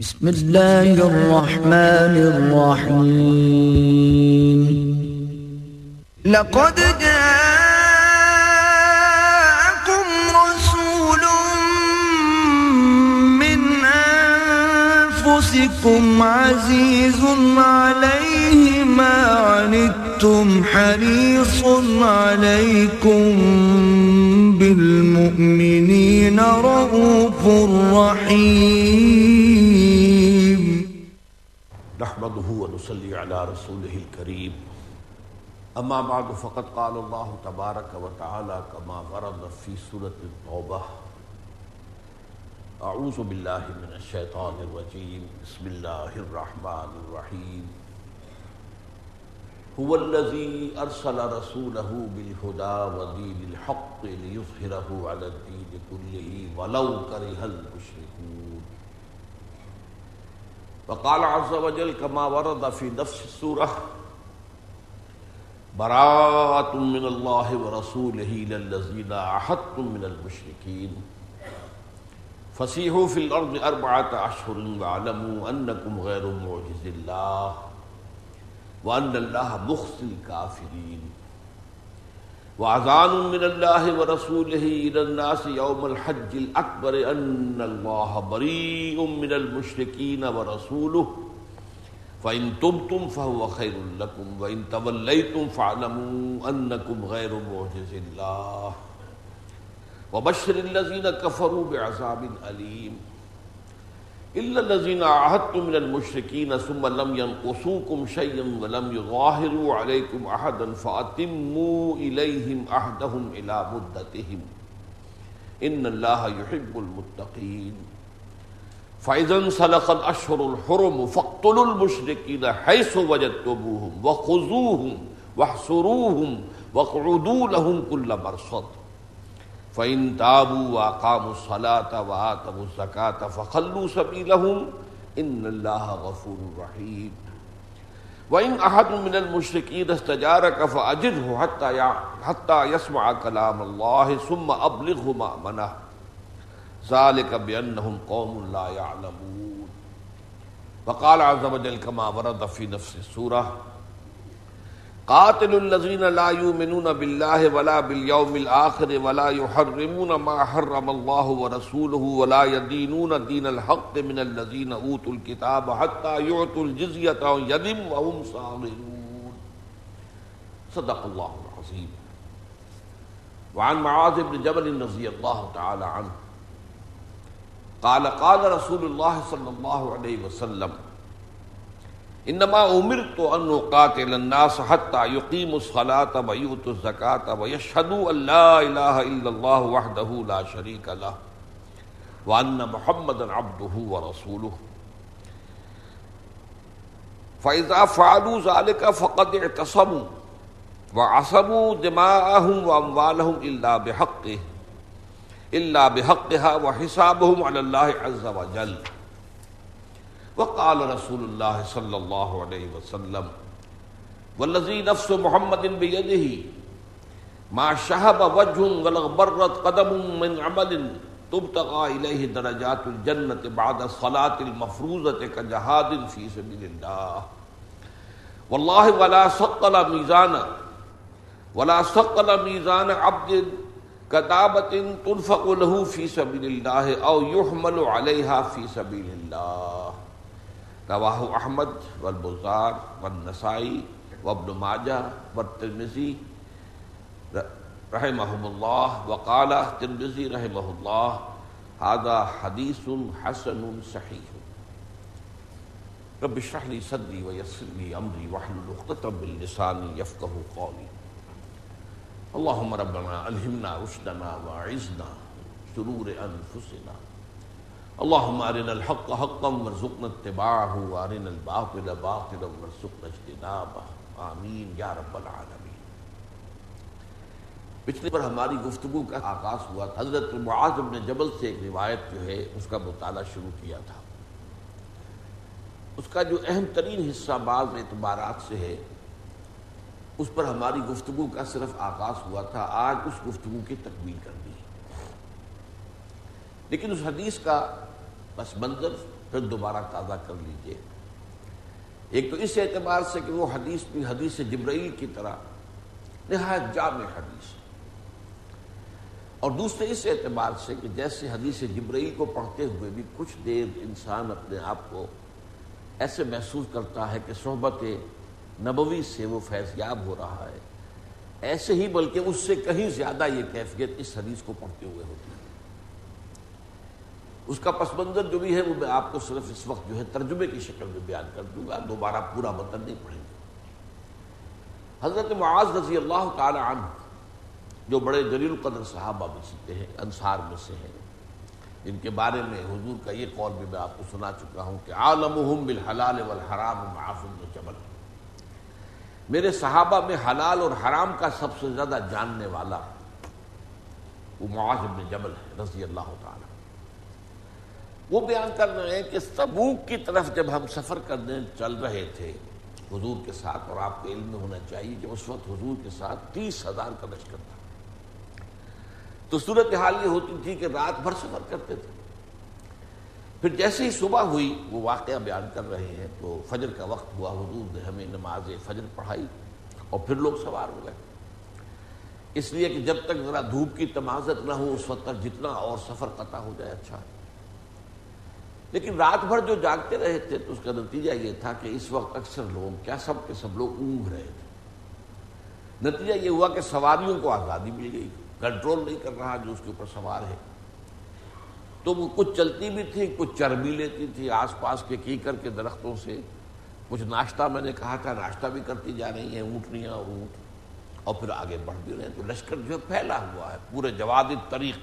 بسم الله الرحمن الرحيم لقد جاءكم رسول من أنفسكم عزيز عليه ما عنتم أنتم حريص عليكم بالمؤمنين رؤوف رحيم. نحمده ونصلي على رسوله الكريم. اما بعد، فقد قال الله تبارك وتعالى كما ورد في سورة التوبة. اعوذ بالله من الشيطان الرجيم. بسم الله الرحمن الرحيم. هو الذي ارسل رسوله بالهدى ودين الحق ليظهره على الدين كله ولو كره المشركون. وقال عز وجل كما ورد في نفس السورة براءة من الله ورسوله إلى الذين عاهدتم من المشركين. فسيحوا في الأرض أربعة أشهر واعلموا أنكم غير معجز الله. وأن الله مخزي الكافرين وأذان من الله ورسوله إلى الناس يوم الحج الأكبر أن الله بريء من المشركين ورسوله فإن تبتم فهو خير لكم وإن توليتم فاعلموا أنكم غير معجز الله وبشر الذين كفروا بعذاب أليم إلا الذين عاهدتم من المشركين ثم لم ينقصوكم شيئا ولم يظاهروا عليكم أحدا فأتموا إليهم عهدهم إلى مدتهم إن الله يحب المتقين فإذا انسلخ الأشهر الحرم فاقتلوا المشركين حيث وجدتموهم وخذوهم واحصروهم واقعدوا لهم كل مرصد فإن تابوا وأقاموا الصلاة وآتوا الزكاة فخلوا سبيلهم إن الله غفور رحيم. وإن أحد من المشركين استجارك فأجره حتى حتى يسمع كلام الله ثم أبلغه مأمنه. ذلك بأنهم قوم لا يعلمون. وقال عز وجل كما ورد في نفس السورة قاتل الذين لا يؤمنون بالله ولا باليوم الآخر ولا يحرمون ما حرم الله ورسوله ولا يدينون دين الحق من الذين أوتوا الكتاب حتى يعطوا الجزية عن يد وهم صاغرون. صدق الله العظيم. وعن معاذ بن جبل رضي الله تعالى عنه. قال قال رسول الله صلى الله عليه وسلم انما امرت ان اقاتل الناس حتى يقيموا الصلاه ويؤتوا الزكاه ويشهدوا ان لا اله الا الله وحده لا شريك له وان محمدا عبده ورسوله. فاذا فعلوا ذلك فقد اعتصموا وعصموا دماءهم واموالهم الا بحقه الا بحقها وحسابهم على الله عز وجل. وقال رسول الله صلى الله عليه وسلم والذي نفس محمد بيده ما شهب وجه ولا غبرت قدم من عمل تبتغى إليه درجات الجنة بعد الصلاة المفروضة كجهاد في سبيل الله. والله ولا ثقل ميزانا ولا ثقل ميزان عبد كتابة تنفق له في سبيل الله أو يحمل عليها في سبيل الله. رواه احمد والبزار والنسائی وابن ماجہ والترمذی رحمهم الله وقال ترمذی رحمه الله هذا حديث حسن صحيح رب اشرح لي صدري ويسر لي امري واحلل عقدة من لساني يفقهوا قولي اللهم ربنا الهمنا رشدنا واعذنا شرور انفسنا۔ اللهم ارنا الحق حقا وارزقنا اتباعه وارنا الباطل باطلا وارزقنا اجتنابه آمین یا رب العالمین۔ پچھلی پر ہماری گفتگو کا آغاز ہوا تھا۔ حضرت معاذ بن جبل سے ایک روایت جو ہے، اس کا مطالعہ شروع کیا تھا۔ اس کا جو اہم ترین حصہ بعض اعتبارات سے ہے، اس پر ہماری گفتگو کا صرف آغاز ہوا تھا۔ آج اس گفتگو کی تکمیل کر دی۔ لیکن اس حدیث کا پس منظر پھر دوبارہ تازہ کر لیجیے۔ ایک تو اس اعتبار سے کہ وہ حدیث بھی حدیث جبرائیل کی طرح نہایت جامع حدیث اور دوسرے اس اعتبار سے کہ جیسے حدیث جبرائیل کو پڑھتے ہوئے بھی کچھ دیر انسان اپنے آپ کو ایسے محسوس کرتا ہے کہ صحبت نبوی سے وہ فیض یاب ہو رہا ہے۔ ایسے ہی بلکہ اس سے کہیں زیادہ یہ کیفیت اس حدیث کو پڑھتے ہوئے ہوتی ہے۔ اس کا پس منظر جو بھی ہے وہ میں آپ کو صرف اس وقت جو ہے ترجمے کی شکل میں بیان کر دوں گا، دوبارہ پورا متن نہیں پڑھیں گے۔ حضرت معاذ رضی اللہ تعالی عنہ، جو بڑے جلیل القدر صحابہ میں سے ہیں، انصار میں سے ہیں جن کے بارے میں حضور کا یہ قول بھی میں آپ کو سنا چکا ہوں کہ عالمہم بالحلال والحرام معاذ جبل۔ میرے صحابہ میں حلال اور حرام کا سب سے زیادہ جاننے والا وہ معاذ بن جبل ہے، رضی اللہ تعالی وہ بیان کر رہے ہیں کہ سبوک کی طرف جب ہم سفر کرنے چل رہے تھے، حضور کے ساتھ، اور آپ کو علم ہونا چاہیے کہ اس وقت حضور کے ساتھ تیس ہزار کا لشکر تھا۔ تو صورت حال یہ ہوتی تھی کہ رات بھر سفر کرتے تھے۔ پھر جیسے ہی صبح ہوئی، وہ واقعہ بیان کر رہے ہیں، تو فجر کا وقت ہوا، حضور نے ہمیں نماز فجر پڑھائی، اور پھر لوگ سوار ہو گئے۔ اس لیے کہ جب تک ذرا دھوپ کی تمازت نہ ہو، اس وقت تک جتنا اور سفر قطع ہو جائے اچھا۔ ہے لیکن رات بھر جو جاگتے رہے تھے تو اس کا نتیجہ یہ تھا کہ اس وقت اکثر لوگ کیا سب کے سب لوگ اونگ رہے تھے۔ نتیجہ یہ ہوا کہ سواریوں کو آزادی مل گئی۔ کنٹرول نہیں کر رہا جو اس کے اوپر سوار ہے۔ تو وہ کچھ چلتی بھی تھی کچھ چر بھی لیتی تھی۔ آس پاس کے کی کر کے درختوں سے کچھ ناشتہ میں نے کہا تھا، ناشتہ بھی کرتی جا رہی ہیں، اونٹنیاں اور اونٹ۔ اور پھر آگے بڑھ بھی رہے ہیں تو لشکر جو ہے پھیلا ہوا ہے، پورے جواد طریق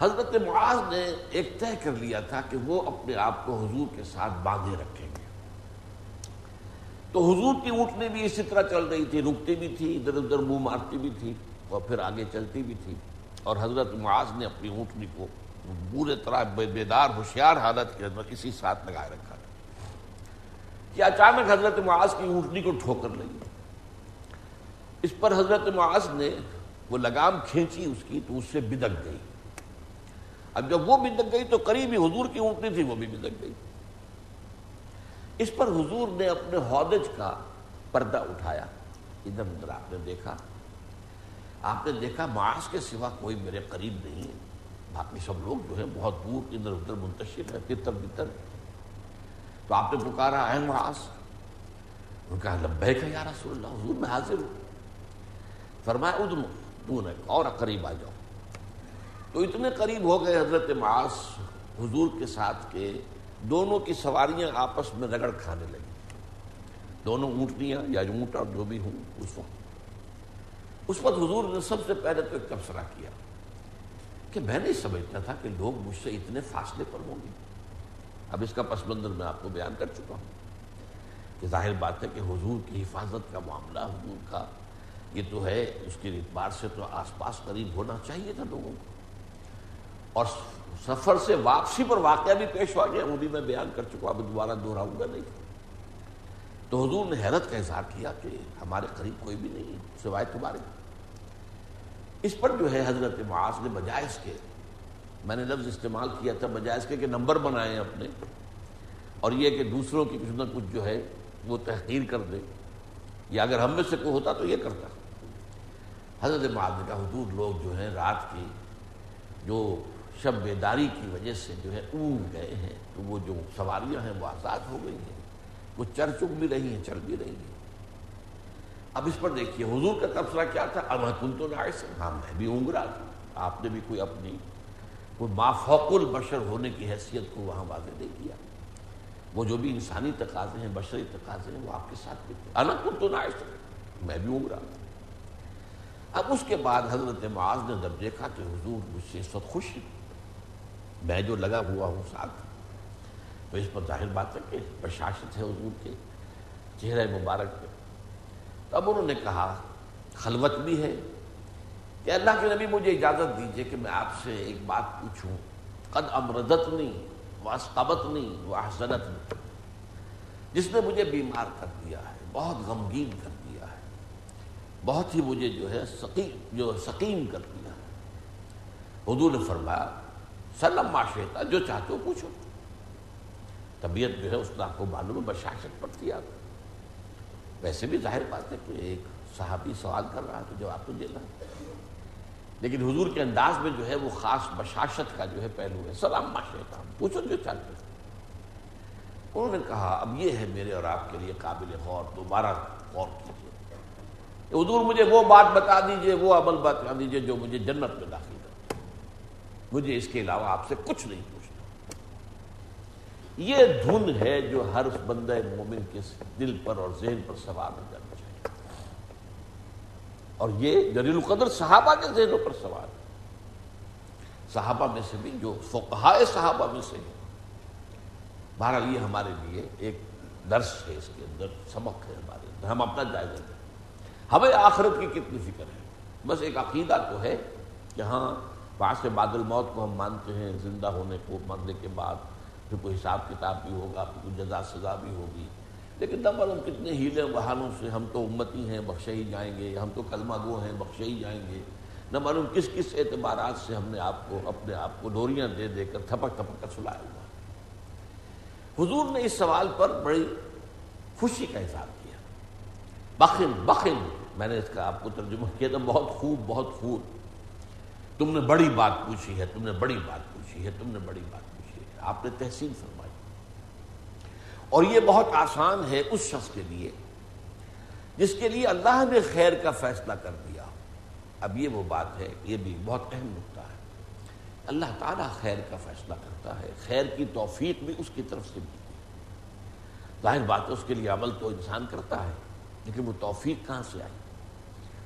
حضرت معاذ نے ایک طے کر لیا تھا کہ وہ اپنے آپ کو حضور کے ساتھ باندھے رکھیں گے۔ تو حضور کی اونٹنی بھی اسی طرح چل رہی تھی، رکتی بھی تھی، ادھر ادھر منہ مارتی بھی تھی اور پھر آگے چلتی بھی تھی۔ اور حضرت معاذ نے اپنی اونٹنی کو بورے طرح بیدار، ہوشیار حالت کے اندر اسی ساتھ لگائے رکھا۔ تھا کہ اچانک حضرت معاذ کی اونٹنی کو ٹھوکر لگی۔ اس پر حضرت معاذ نے وہ لگام کھینچی، اس کی تو اس سے بدک گئی۔ اب جب وہ بدک گئی تو قریب ہی حضور کی اونٹنی تھی، وہ بھی بدک گئی۔ اس پر حضور نے اپنے ہودج کا پردہ اٹھایا۔ ادھر ادھر آپ نے دیکھا۔ آپ نے دیکھا معاذ کے سوا کوئی میرے قریب نہیں ہے۔ باقی سب لوگ جو ہے بہت دور، ادھر ادھر منتشر ہے تتر بتر تو آپ نے پکارا ہے معاذ انہوں نے کہا لبے کا یا رسول اللہ، حضور میں حاضر ہوں۔ فرمایا، ادھر اور قریب آ جاؤ۔ تو اتنے قریب ہو گئے حضرت معاذ حضور کے ساتھ کے، دونوں کی سواریاں آپس میں رگڑ کھانے لگی دونوں اونٹنیاں یا اونٹ اور جو بھی ہوں، اس وقت۔ اس وقت حضور نے سب سے پہلے تو ایک تبصرہ کیا کہ میں نہیں سمجھتا تھا کہ لوگ مجھ سے اتنے فاصلے پر ہوں گے۔ اب اس کا پس منظر میں آپ کو بیان کر چکا ہوں کہ ظاہر بات ہے کہ حضور کی حفاظت کا معاملہ، حضور کا، یہ تو ہے، اس کے اعتبار سے تو آس پاس قریب ہونا چاہیے تھا لوگوں کو۔ اور سفر سے واپسی پر واقعہ بھی پیش ہوا گیا، وہ بھی میں بیان کر چکا اب دوبارہ دہراؤں گا نہیں۔ تو حضور نے حیرت کا اظہار کیا کہ ہمارے قریب کوئی بھی نہیں سوائے تمہارے۔ اس پر جو ہے حضرت معاذ نے بجائز کے، میں نے لفظ استعمال کیا تھا، بجائز کے کہ نمبر بنائے ہیں اپنے، اور یہ کہ دوسروں کی کچھ نہ کچھ جو ہے وہ تحقیر کر دے، یا اگر ہم میں سے کوئی ہوتا تو یہ کرتا۔ حضرت معاذ نے کہا، حضور لوگ جو ہیں رات کی جو شب بیداری کی وجہ سے جو ہے اونگ گئے ہیں، تو وہ جو سواریاں ہیں، وہ آزاد ہو گئی ہیں۔ وہ چر چک بھی رہی ہیں، چل بھی رہی ہیں۔ اب اس پر دیکھیے، حضور کا تبصرہ کیا تھا؟ کن تو ہاں میں بھی اونگ رہا تھا۔ آپ نے بھی کوئی اپنی، کوئی مافوق البشر ہونے کی حیثیت کو وہاں واضح نہیں کیا۔ وہ جو بھی انسانی تقاضے ہیں، بشری تقاضے ہیں، وہ آپ کے ساتھ بھی تھے۔ کن تو نائش میں بھی اونگ رہا تھا۔ اب اس کے بعد حضرت معاذ نے جب دیکھا کہ حضور مجھ سے اس وقت خوش میں جو لگا ہوا ہوں ساتھ تو اس پر ظاہر بات ہے کہ پرشاشت ہے حضور کے، چہرے مبارک پہ تو اب انہوں نے کہا، خلوت بھی ہے۔ کہ اللہ کے نبی مجھے اجازت دیجیے کہ میں آپ سے ایک بات پوچھوں۔ قد امردت نہیں واسطبت نہیں واحسنت نہیں جس نے مجھے بیمار کر دیا ہے، بہت غمگین کر دیا ہے۔ بہت ہی مجھے جو ہے سقیم جو سقیم کر دیا ہے۔ حضور نے فرمایا سلم معاشرتا جو چاہتے ہو پوچھو۔ طبیعت جو ہے، اس نے آپ کو معلوم بشاشت پڑتی آپ ویسے بھی ظاہر بات ہے کہ ایک صحابی سوال کر رہا ہے تو جواب تو دینا۔ لیکن حضور کے انداز میں جو ہے، وہ خاص بشاشت کا جو ہے پہلو ہے۔ سلام معاشرتا پوچھو جو چاہتے ہو۔ انہوں نے کہا، اب یہ ہے میرے اور آپ کے لیے قابل غور، دوبارہ غور کیجیے۔ حضور مجھے وہ بات بتا دیجیے، وہ عمل بتا دیجیے جو مجھے جنت میں داخل مجھے اس کے علاوہ آپ سے کچھ نہیں پوچھنا۔ یہ دھن ہے جو ہر بندہ مومن کے دل پر اور ذہن پر سوار ہو جانا چاہیے۔ اور یہ جلیل القدر صحابہ کے ذہنوں پر سوار ہے۔ صحابہ میں سے بھی جو فقہائے صحابہ میں سے بہرحال یہ ہمارے لیے ایک درس ہے، اس کے اندر سبق ہے ہمارے اندر۔ ہم اپنا جائزہ دیں ہمیں آخرت کی کتنی فکر ہے۔ بس ایک عقیدہ تو ہے کہ ہاں بعض سے بادل موت کو ہم مانتے ہیں، زندہ ہونے کو، مرنے کے بعد پھر کوئی حساب کتاب بھی ہوگا، پھر کوئی جزا، سزا بھی ہوگی۔ لیکن نہ معلوم کتنے ہیلے بہانوں سے ہم تو امتی ہیں بخشے ہی جائیں گے، ہم تو کلمہ گو ہیں بخشے ہی جائیں گے۔ نہ معلوم کس کس اعتبارات سے ہم نے آپ کو، اپنے آپ کو ڈوریاں دے دے کر تھپک تھپک کر سلایا ہوا؟ حضور نے اس سوال پر بڑی خوشی کا اظہار کیا۔ بخن بخن، میں نے اس کا آپ کو ترجمہ کیا تھا، بہت خوب بہت خوب۔ تم نے بڑی بات پوچھی ہے، تم نے بڑی بات پوچھی ہے، تم نے بڑی بات پوچھی ہے۔ آپ نے تحسین فرمائی۔ اور یہ بہت آسان ہے اس شخص کے لیے، جس کے لیے اللہ نے خیر کا فیصلہ کر دیا۔ اب یہ وہ بات ہے، یہ بھی بہت اہم نقطہ ہے۔ اللہ تعالیٰ خیر کا فیصلہ کرتا ہے، خیر کی توفیق بھی اس کی طرف سے ملتی ہے۔ ظاہر بات ہے، اس کے لیے عمل تو انسان کرتا ہے، لیکن وہ توفیق کہاں سے آئی؟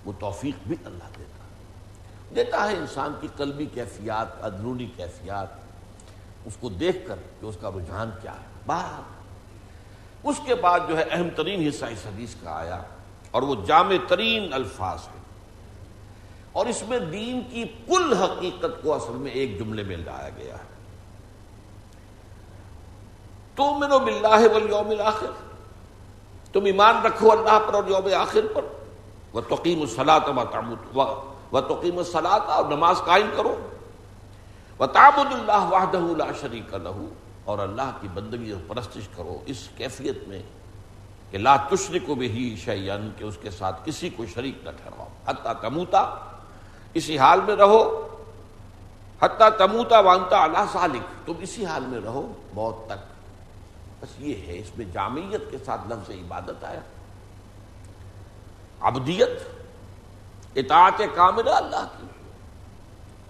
وہ توفیق بھی اللہ دیتا ہے۔ دیتا ہے انسان کی قلبی کیفیات اندرونی کیفیات، اس کو دیکھ کر کہ اس کا رجحان کیا ہے۔ بات اس کے بعد جو ہے اہم ترین حصہ اس حدیث کا آیا اور وہ جامع ترین الفاظ ہے اور اس میں دین کی کل حقیقت کو اصل میں ایک جملے میں لایا گیا ہے۔ تو منو بلّہ والیوم آخر تم ایمان رکھو اللہ پر اور یوم آخر پر وہ توقیم الصلاط و توقیم الصلاط اور نماز قائم کرو۔ وہ تعبد اللہ واہدہ اللہ شریک لہو اور اللہ کی بندگی اور پرستش کرو۔ اس کیفیت میں کہ لا تشرک کو بھی شعین کہ اس کے ساتھ کسی کو شریک نہ ٹھہراؤ۔ حتیٰ تموتا، اسی حال میں رہو۔ حتیٰ تموتا وانتا اللہ سالک تم اسی حال میں رہو، موت تک۔ بس یہ ہے، اس میں جامعیت کے ساتھ لفظ عبادت آیا۔ ابدیت اطاعت کاملہ اللہ کی۔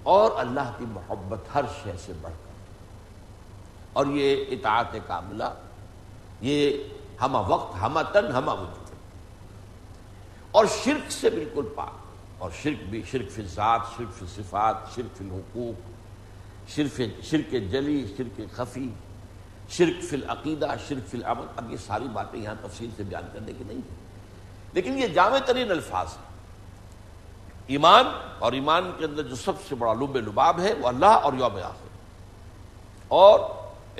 اور اللہ کی محبت ہر شے سے بڑھ کر۔ اور یہ اطاعت کاملہ یہ ہم وقت ہم تن ہم وجود۔ اور شرک سے بالکل پاک۔ اور شرک بھی، شرک فی ذات شرک فی صفات، شرک فی الحقوق شرف شرک جلی، شرک خفی، شرک فی العقیدہ، شرک فی العمل۔ اب یہ ساری باتیں یہاں تفصیل سے بیان کرنے کی نہیں ہیں۔ لیکن یہ جامع ترین الفاظ ہیں۔ ایمان اور ایمان کے اندر جو سب سے بڑا لب لباب ہے وہ اللہ اور یوم آخر. اور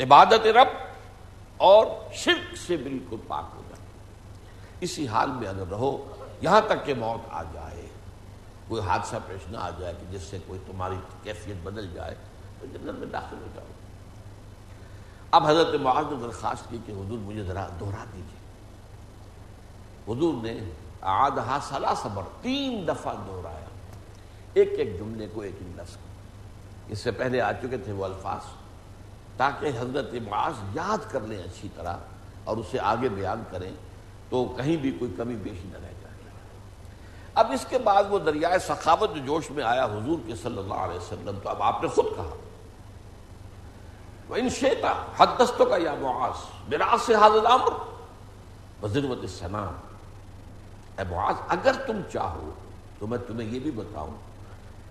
عبادت رب اور شرک سے بالکل پاک ہو جائے اسی حال میں اگر رہو، یہاں تک کہ موت آ جائے، کوئی حادثہ پیش نہ آ جائے کہ جس سے کوئی تمہاری کیفیت بدل جائے، تو جنت میں داخل ہو جاؤ. اب حضرت معاذ نے درخواست کی کہ حضور مجھے ذرا دوہرا دیجیے حضور نے آدھا سلا صبر تین دفعہ دوہرایا ایک ایک جملے کو، ایک ایک لفظ کو۔ اس سے پہلے آ چکے تھے وہ الفاظ۔ تاکہ حضرت معاذ یاد کر لیں اچھی طرح اور اسے آگے بیان کریں، تو کہیں بھی کوئی کمی بیشی نہ رہ جائے۔ اب اس کے بعد وہ دریائے سخاوت جو جوش میں آیا حضور کے صلی اللہ علیہ وسلم۔ تو اب آپ نے خود کہا وہ ان شیتا حد دستوں کا یا معاذ، میرا سے حاضر عمر بزروت السلام اے معاذ، اگر تم چاہو تو میں تمہیں یہ بھی بتاؤں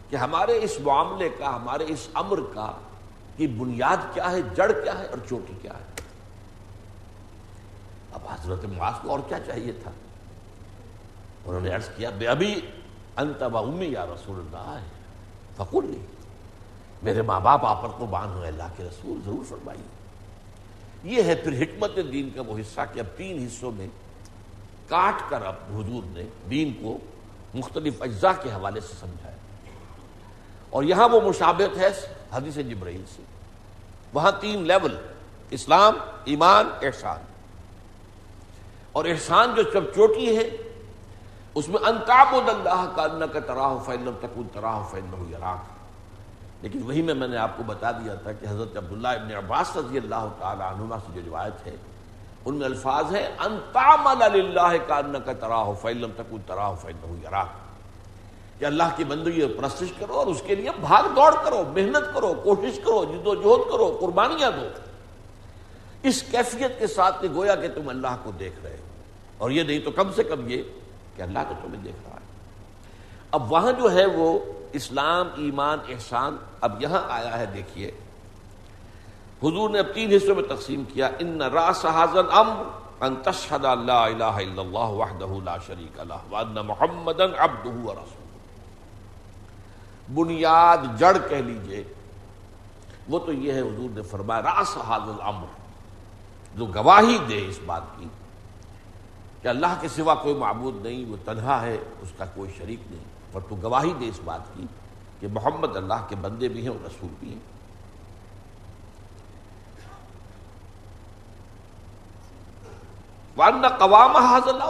کہ ہمارے اس معاملے کا، ہمارے اس امر کا کی بنیاد کیا ہے، جڑ کیا ہے اور چوٹی کیا ہے؟ اب حضرت معاذ کو اور کیا چاہیے تھا؟ انہوں نے عرض کیا، بے ابھی انت و امی یا رسول اللہ۔ ہے فقول نہیں میرے ماں باپ آپ پر قربان ہوئے، اللہ کے رسول، ضرور فرمائیے۔ یہ ہے پھر حکمت دین کا وہ حصہ کہ اب تین حصوں میں کاٹ کر اب حضور نے دین کو مختلف اجزاء کے حوالے سے سمجھایا۔ اور یہاں وہ مشابت ہے حدیث جبرائیل سے۔ وہاں تین لیول، اسلام، ایمان، احسان۔ اور احسان جو سب چوٹی ہے، اس میں انتاب اللہ کا ان کا تراہ فیلم تک تراہ فیل لیکن وہی میں میں نے آپ کو بتا دیا تھا کہ حضرت عبداللہ ابن عباس رضی اللہ تعالی عنہ سے جو روایت ہے ان میں الفاظ ہے انتام اللہ کا ان کا تراہ فیلم تک تراہ فیل کہ اللہ کی بندگی پرستش کرو اور اس کے لیے بھاگ دوڑ کرو، محنت کرو، کوشش کرو، جد و جہد کرو، قربانیاں دو۔ اس کیفیت کے ساتھ گویا کہ تم اللہ کو دیکھ رہے ہو۔ اور یہ نہیں تو کم سے کم یہ کہ اللہ تو تمہیں دیکھ رہا ہے۔ اب وہاں جو ہے وہ اسلام، ایمان، احسان اب یہاں آیا ہے، دیکھیے۔ حضور نے اب تین حصوں میں تقسیم کیا، ان راس حاضل امر ان تشہد اللہ الہ الا اللہ وحدہ لا شریک اللہ وان محمد عبدہ ورسول بنیاد جڑ کہہ لیجیے، وہ تو یہ ہے حضور نے فرمایا راس حاضل امر جو گواہی دے اس بات کی کہ اللہ کے سوا کوئی معبود نہیں، وہ تنہا ہے، اس کا کوئی شریک نہیں، اور تو گواہی دے اس بات کی کہ محمد اللہ کے بندے بھی ہیں اور رسول بھی ہیں۔ وان قوام حاضل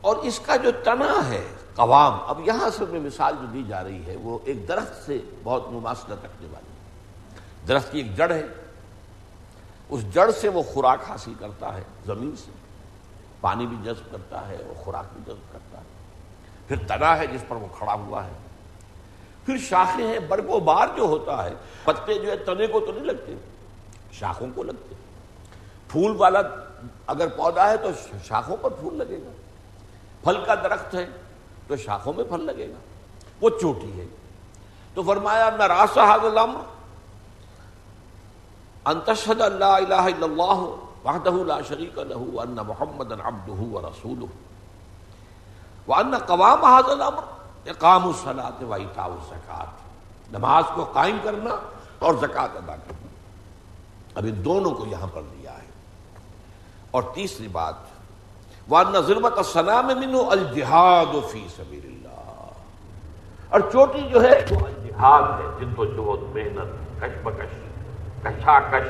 اور اس کا جو تنا ہے، قوام، اب یہاں سے میں مثال جو دی جا رہی ہے، وہ ایک درخت سے بہت مماثلت رکھنے والی درخت کی ایک جڑ ہے۔ اس جڑ سے وہ خوراک حاصل کرتا ہے، زمین سے۔ پانی بھی جذب کرتا ہے اور خوراک بھی جذب کرتا ہے۔ پھر تنا ہے جس پر وہ کھڑا ہوا ہے۔ پھر شاخیں ہیں، برگ و بار جو ہوتا ہے، پتے جو ہے تنے کو تو نہیں لگتے، شاخوں کو لگتے۔ پھول والا اگر پودا ہے تو شاخوں پر پھول لگے گا۔ پھل کا درخت ہے تو شاخوں میں پھل لگے گا۔ وہ چوٹی ہے۔ تو فرمایا نہ راسا حاضل انتشد اللہ الہ الا اللہ وحدہ لا شریک له ان محمد عبدہ ورسولہ وان قوام هذا الامر اقام الصلاۃ و ایتاء الزکات نماز کو قائم کرنا اور زکات ادا کرنا۔ اب ان دونوں کو یہاں پر لیا اور تیسری بات وان ظلمت السلام منه الجهاد فی سبیل اللہ اور چوٹی جو ہے وہ الجہاد ہے جن تو جہد، محنت کش بکش کشاکش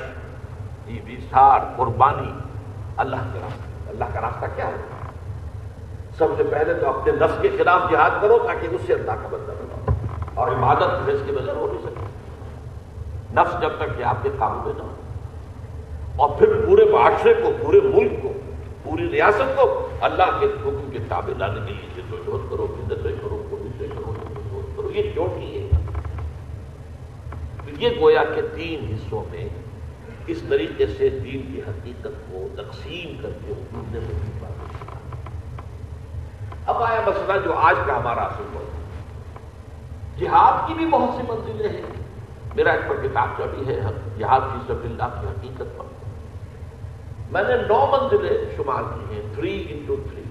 قربانی۔ اللہ کے راستہ، اللہ کا راستہ کیا ہے؟ سب سے پہلے تو اپنے نفس کے خلاف جہاد کرو تاکہ اس سے اللہ کا بندہ بناؤ اور عبادت اس کے بغیر ہو نہیں سکتی۔ نفس جب تک کہ آپ کے قابو میں نہ ہو۔ اور پھر پورے معاشرے کو، پورے ملک کو، پوری ریاست کو اللہ کے حکم کے تابع لانے کے لیے جدوجہد کرو بدتیں کرو کوششیں کرو کرو یہ چوٹی ہے۔ یہ گویا کے تین حصوں میں اس طریقے سے دین کی حقیقت کو تقسیم کر کے ڈھونڈنے اب آیا مسئلہ جو آج کا ہمارا اصل ہو جہاد کی بھی بہت سی منزلیں ہیں۔ میرا ایک پر کتاب کا بھی ہے، جہاد کی سب اللہ کی حقیقت پر۔ میں نے نو منزلیں شمار کی ہیں تھری انٹو تھری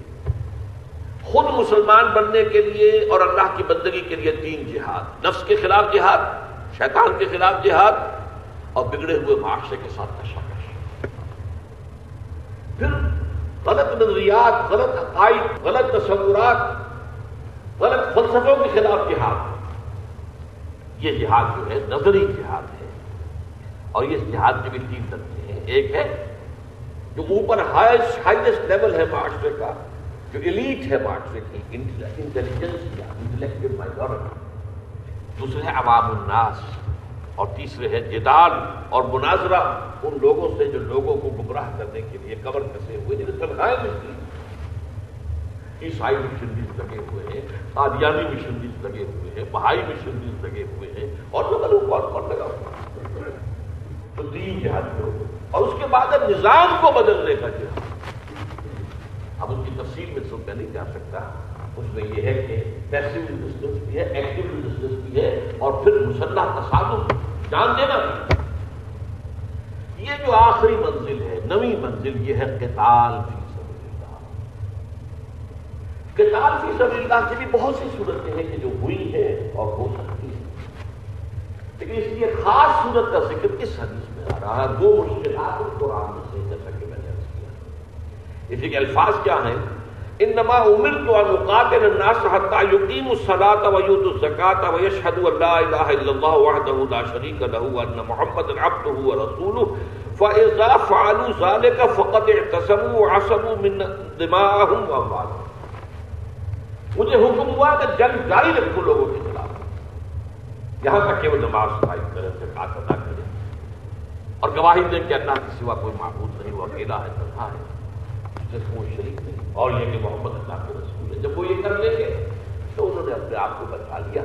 خود مسلمان بننے کے لیے اور اللہ کی بندگی کے لیے تین جہاد، نفس کے خلاف جہاد، شیطان کے خلاف جہاد اور بگڑے ہوئے معاشرے کے ساتھ کشاکش پھر غلط نظریات، غلط عقائد، غلط تصورات، غلط فلسفوں کے خلاف جہاد۔ یہ جہاد جو ہے نظری جہاد ہے اور یہ جہاد کے بھی تین درجے ہیں۔ ایک ہے جو اوپر ہائیسٹ ہائیسٹ لیول ہے معاشرے کا، جو ایلیٹ ہے معاشرے کی انٹیلیجنس یا انٹلیکچل مائنورٹی دوسرے ہیں عوام الناس، اور تیسرے ہے جدال اور مناظرہ۔ ان لوگوں سے جو لوگوں کو گمراہ کرنے کے لیے قبر کسے ہوئے، جنہیں تنخواہیں ملتی۔ عیسائی مشنریز لگے ہوئے ہیں، قادیانی مشنریز لگے ہوئے ہیں بہائی مشنریز لگے ہوئے ہیں، اور لوگ کون کون لگا ہوا تو تین جہاد کرو اور اس کے بعد اب نظام کو بدلنے کا جہاد اب اس کی تفصیل میں سن کر نہیں جا سکتا۔ اس میں یہ ہے کہ پیسو ریزسٹنس بھی ہے ایکٹیو ریزسٹنس بھی ہے، اور پھر مسلح تصادم۔ جان دینا بھی یہ جو آخری منزل ہے نوی منزل، یہ ہے قتال فی سبیل اللہ۔ قتال فی سبیل اللہ کی بھی بہت سی صورتیں ہیں کہ جو ہوئی ہے اور ہو سکتی ہے لیکن اس لیے خاص صورت کا ذکر کس حدیث میں آ رہا ہے، دو مشکلات قرآن میں سے جیسا کہ میں نے عرض کیا۔ اسی کے الفاظ کیا ہیں؟ انما امرت ان اقاتل الناس حتى يقيموا الصلاه ويؤتوا الزكاه ويشهدوا ان لا اله الا الله وحده لا شريك له وان محمدا عبده ورسوله فاذا فعلوا ذلك فقد اعتصموا وعصموا من دماءهم واموالهم مجھے حکم ہوا کہ جنگ جاری رکھو لوگوں کے خلاف۔ یہاں تک کہ وہ نماز قائم کرے زکات ادا کرے اور گواہی دے کہ اللہ کے سوا کوئی معبود نہیں، وہ اکیلا ہے، تنہا ہے۔ جس کو شریک نہیں اور یہ کہ محمد اللہ کے رسول ہے جب وہ یہ کر لیں گے تو انہوں نے اپنے آپ کو بچا لیا،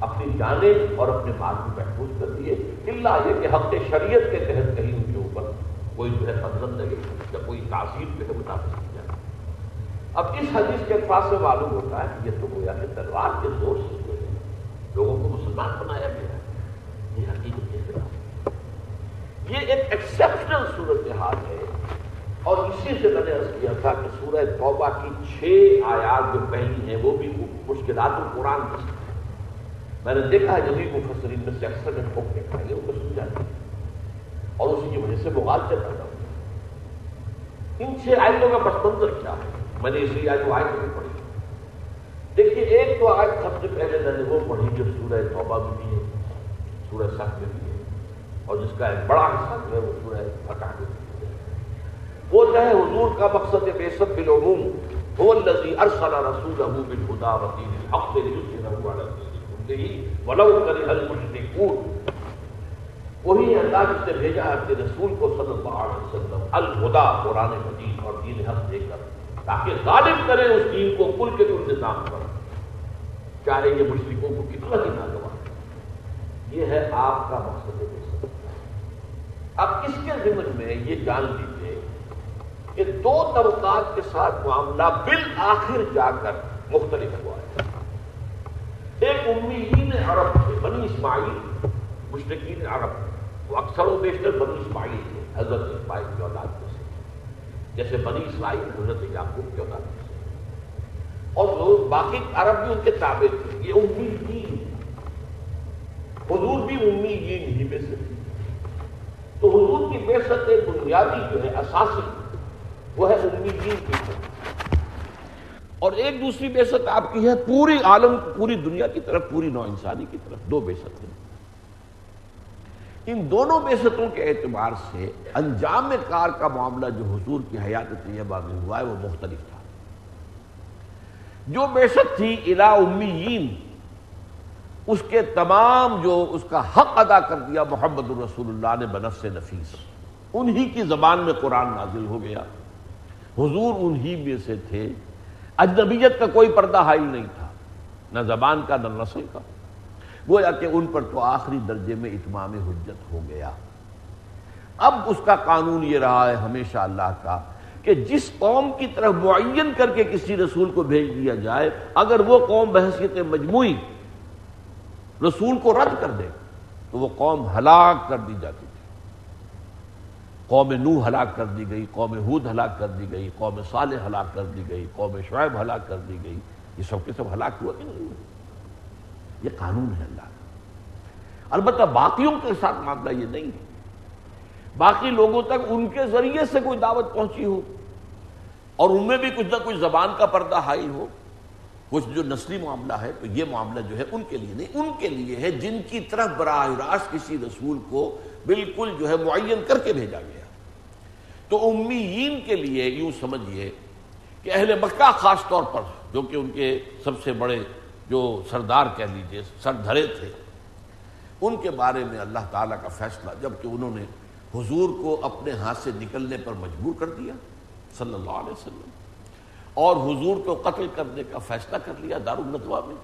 اپنی جانیں اور اپنے مال کو محفوظ کر دیے۔ اللہ یہ کہ حق شریعت کے تحت کہیں ان کے اوپر کوئی جو ہے پسند لگے یا کوئی تاثیر جو ہے متاثر جائے اب اس حدیث کے الفاظ سے معلوم ہوتا ہے یہ تو گویا کہ تلوار کے زور سے لوگوں کو مسلمان بنایا گیا ہے۔ یہ حقیقت یہ ایک ایکسپشنل صورتحال ہے۔ اور اسی سے میں نے عرض کیا تھا کہ سورہ توبہ کی چھ آیات جو پہلی ہیں وہ بھی مشکلات القرآن کی میں نے دیکھا ہے جدید مفسرین میں سے اکثر میں ٹھوک دیکھا ہے ان کو سمجھا اور اسی کی وجہ سے مغالطے پیدا ہوئے ان چھ آیتوں کا پس منظر کیا ہے؟ میں نے اسی آیت کو آیت بھی پڑھی۔ دیکھیے، ایک تو آج سب سے پہلے میں نے وہ پڑھی جو سورہ توبہ میں بھی ہے، سورہ سخت میں بھی ہے۔ اور جس کا ایک بڑا حصہ جو ہے وہ سورہ فتح میں وہ جو ہے، حضور کا مقصد بے سب بالعموم، هو الذي ارسل رسوله بالهدى ودين الحق ليظهره على الدين كله ولو كره المشركون۔ وہی اللہ جس نے بھیجا ہے اپنے رسول کو صلی اللہ علیہ وسلم الہدا قرآن مجید اور دین حق دے کر، تاکہ غالب کرے اس دین کو، کل کے کل نظام پر چاہے یہ مشرکوں کو کتنا ہی ناگوار۔ یہ ہے آپ کا مقصد بے اب اس کے ذمن میں یہ جان لیجیے کہ دو طبقات کے ساتھ معاملہ بالآخر جا کر مختلف ہوا ہے۔ ایک امیین عرب تھے، بنی اسماعیل مشرقین عرب، وہ اکثر و بیشتر بنی اسماعیل تھے، حضرت اسماعیل کی اولاد میں سے۔ جیسے بنی اسماعیل حضرت یعقوب کی اولاد میں سے۔ اور باقی عرب بھی ان کے تابع تھے، یہ امیین حضور بھی امیین ہی میں سے تھے۔ تو حضور کی بے ست بنیادی جو ہے، اساسی، وہ ہے امیدین کی اور ایک دوسری بے ست آپ کی ہے، پوری عالم، پوری دنیا کی طرف، پوری نو انسانی کی طرف۔ دو بے ست ان دونوں بے ستوں کے اعتبار سے انجام کار کا معاملہ جو حضور کی حیات طیبہ میں ہوا ہے، وہ مختلف تھا۔ جو بے ست تھی الا امیین اس کے تمام جو اس کا حق ادا کر دیا محمد الرسول اللہ نے بنفس نفیس، انہی کی زبان میں قرآن نازل ہو گیا۔ حضور انہی میں سے تھے۔ اجنبیت کا کوئی پردہ حائل نہیں تھا، نہ زبان کا نہ نسل کا۔ گویا کہ ان پر تو آخری درجے میں اتمام حجت ہو گیا۔ اب اس کا قانون یہ رہا ہے ہمیشہ اللہ کا کہ جس قوم کی طرف معین کر کے کسی رسول کو بھیج دیا جائے، اگر وہ قوم بحثیت مجموعی رسول کو رد کر دے تو وہ قوم ہلاک کر دی جاتی تھی۔ قوم نو ہلاک کر دی گئی، قوم ہود ہلاک کر دی گئی، قوم صالح ہلاک کر دی گئی، قوم شعیب ہلاک کر دی گئی۔ یہ سب کے سب ہلاک ہوا کہ نہیں؟ یہ قانون ہے اللہ۔ کا البتہ باقیوں کے ساتھ معاملہ یہ نہیں ہے۔ باقی لوگوں تک ان کے ذریعے سے کوئی دعوت پہنچی ہو اور ان میں بھی کچھ نہ کچھ زبان کا پردہ حائل ہو۔ کچھ جو نسلی معاملہ ہے، تو یہ معاملہ جو ہے ان کے لیے نہیں، ان کے لیے ہے جن کی طرف براہ راست کسی رسول کو بالکل جو ہے معین کر کے بھیجا گیا۔ تو امیین کے لیے یوں سمجھیے کہ اہل مکہ خاص طور پر، جو کہ ان کے سب سے بڑے جو سردار کہہ لیجیے سر دھرے تھے، ان کے بارے میں اللہ تعالیٰ کا فیصلہ جبکہ انہوں نے حضور کو اپنے ہاتھ سے نکلنے پر مجبور کر دیا، صلی اللہ علیہ وسلم۔ اور حضور کو قتل کرنے کا فیصلہ کر لیا دار الدوا میں۔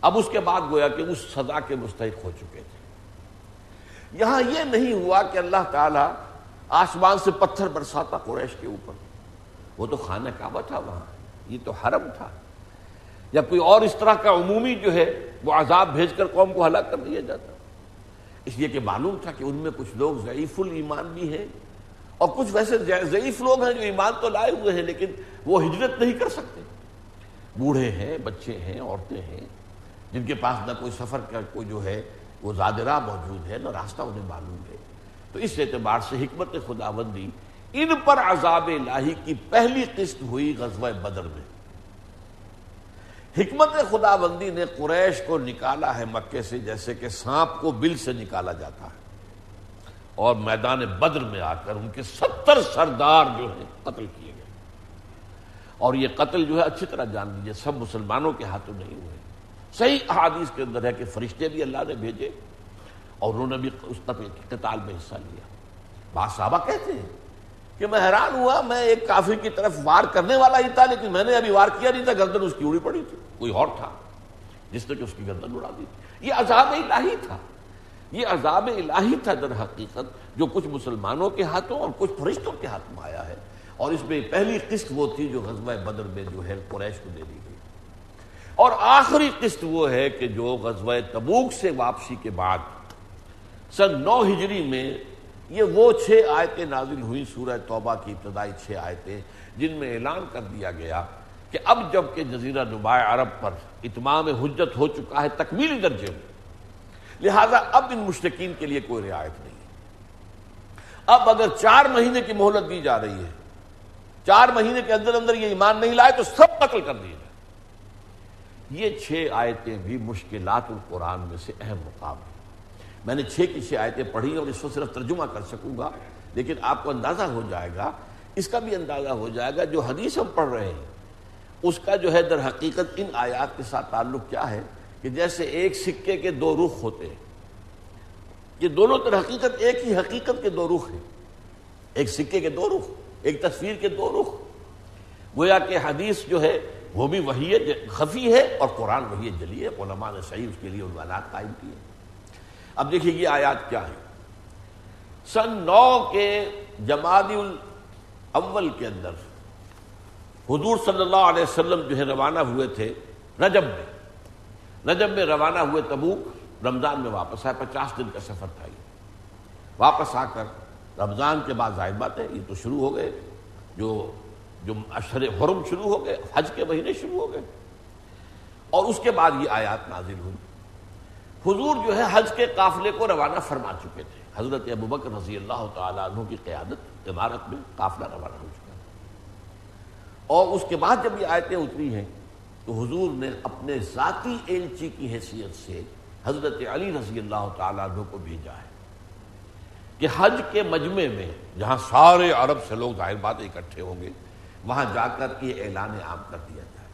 اب اس کے بعد گویا کہ اس سزا کے مستحق ہو چکے تھے۔ یہاں یہ نہیں ہوا کہ اللہ تعالیٰ آسمان سے پتھر برساتا قریش کے اوپر۔ وہ تو خانہ کعبہ تھا وہاں۔ یہ تو حرم تھا۔ یا کوئی اور اس طرح کا عمومی جو ہے وہ عذاب بھیج کر قوم کو ہلاک کر دیا جاتا۔ اس لیے کہ معلوم تھا کہ ان میں کچھ لوگ ضعیف الایمان بھی ہیں۔ اور کچھ ویسے ضعیف لوگ ہیں جو ایمان تو لائے ہوئے ہیں، لیکن وہ ہجرت نہیں کر سکتے۔ بوڑھے ہیں، بچے ہیں، عورتیں ہیں، جن کے پاس نہ کوئی سفر کا کوئی جو ہے، وہ زادرہ موجود ہے، نہ راستہ انہیں معلوم ہے۔ تو اس اعتبار سے حکمت خدا بندی ان پر عذاب الہی کی پہلی قسط ہوئی غزوہ بدر میں۔ حکمت خدا بندی نے قریش کو نکالا ہے مکے سے، جیسے کہ سانپ کو بل سے نکالا جاتا ہے۔ اور میدان بدر میں آ کر ان کے ستر سردار جو ہیں قتل کیے گئے۔ اور یہ قتل جو ہے اچھی طرح جان لیجیے سب مسلمانوں کے ہاتھوں نہیں ہوئے۔ صحیح احادیث کے اندر ہے کہ فرشتے بھی اللہ نے بھیجے اور انہوں نے بھی اس قتل قتال میں حصہ لیا۔ بعض صحابہ کہتے ہیں کہ میں حیران ہوا، میں ایک کافر کی طرف وار کرنے والا ہی تھا، لیکن میں نے ابھی وار کیا نہیں تھا، گردن اس کی اڑی پڑی تھی۔ کوئی اور تھا جس نے کہ اس کی گردن اڑا دی تھی۔ یہ عذاب الہی تھا۔ یہ عذاب الہی تھا در حقیقت، جو کچھ مسلمانوں کے ہاتھوں اور کچھ فرشتوں کے ہاتھ میں آیا ہے۔ اور اس میں پہلی قسط وہ تھی جو غزوہ بدر میں جو ہے قریش کو دے دی گئی۔ اور آخری قسط وہ ہے کہ جو غزوہ تبوک سے واپسی کے بعد سن نو ہجری میں یہ وہ چھ آیتیں نازل ہوئی سورہ توبہ کی ابتدائی چھ آیتیں، جن میں اعلان کر دیا گیا کہ اب جبکہ جزیرہ نباء عرب پر اتمام حجت ہو چکا ہے، تکمیلی درجے میں لہذا اب ان مشتقین کے لیے کوئی رعایت نہیں اب اگر چار مہینے کی مہلت دی جا رہی ہے، چار مہینے کے اندر اندر یہ ایمان نہیں لائے تو سب قتل کر دیے جائے یہ چھ آیتیں بھی مشکلات القرآن میں سے اہم مقام ہیں۔ میں نے چھ کی چھ آیتیں پڑھی اور اس کو صرف ترجمہ کر سکوں گا، لیکن آپ کو اندازہ ہو جائے گا، اس کا بھی اندازہ ہو جائے گا جو حدیث ہم پڑھ رہے ہیں۔ اس کا جو ہے در حقیقت ان آیات کے ساتھ تعلق کیا ہے؟ کہ جیسے ایک سکے کے دو رخ ہوتے ہیں۔ یہ دونوں در حقیقت ایک ہی حقیقت کے دو رخ ہیں۔ ایک سکے کے دو رخ، ایک تصویر کے دو رخ۔ گویا کہ حدیث جو ہے، وہ بھی وہی ہے خفی ہے اور قرآن وہی جلی ہے۔ علماء نے صحیح اس کے لیے عنوانات قائم کیے اب دیکھیے یہ آیات کیا ہے سن نو کے جمادی الاول کے اندر حضور صلی اللہ علیہ وسلم جو ہے روانہ ہوئے تھے رجب میں۔ رجب میں روانہ ہوئے تبوک رمضان میں واپس آئے، پچاس دن کا سفر تھا یہ۔ واپس آ کر رمضان کے بعد ظاہر بات ہے، یہ تو شروع ہو گئے۔ جو جو اشر حرم شروع ہو گئے، حج کے مہینے شروع ہو گئے۔ اور اس کے بعد یہ آیات نازل ہوئی۔ حضور جو ہے، حج کے قافلے کو روانہ فرما چکے تھے۔ حضرت ابوبکر رضی اللہ تعالیٰ عنہ کی قیادت عمارت میں قافلہ روانہ ہو چکا اور اس کے بعد جب یہ آیتیں اتری ہیں تو حضور نے اپنے ذاتی ایلچی کی حیثیت سے حضرت علی رضی اللہ تعالیٰ عنہ کو بھیجا ہے کہ حج کے مجمع میں جہاں سارے عرب سے لوگ ظاہر بات اکٹھے ہوں گے، وہاں جا کر یہ اعلان عام کر دیا جائے۔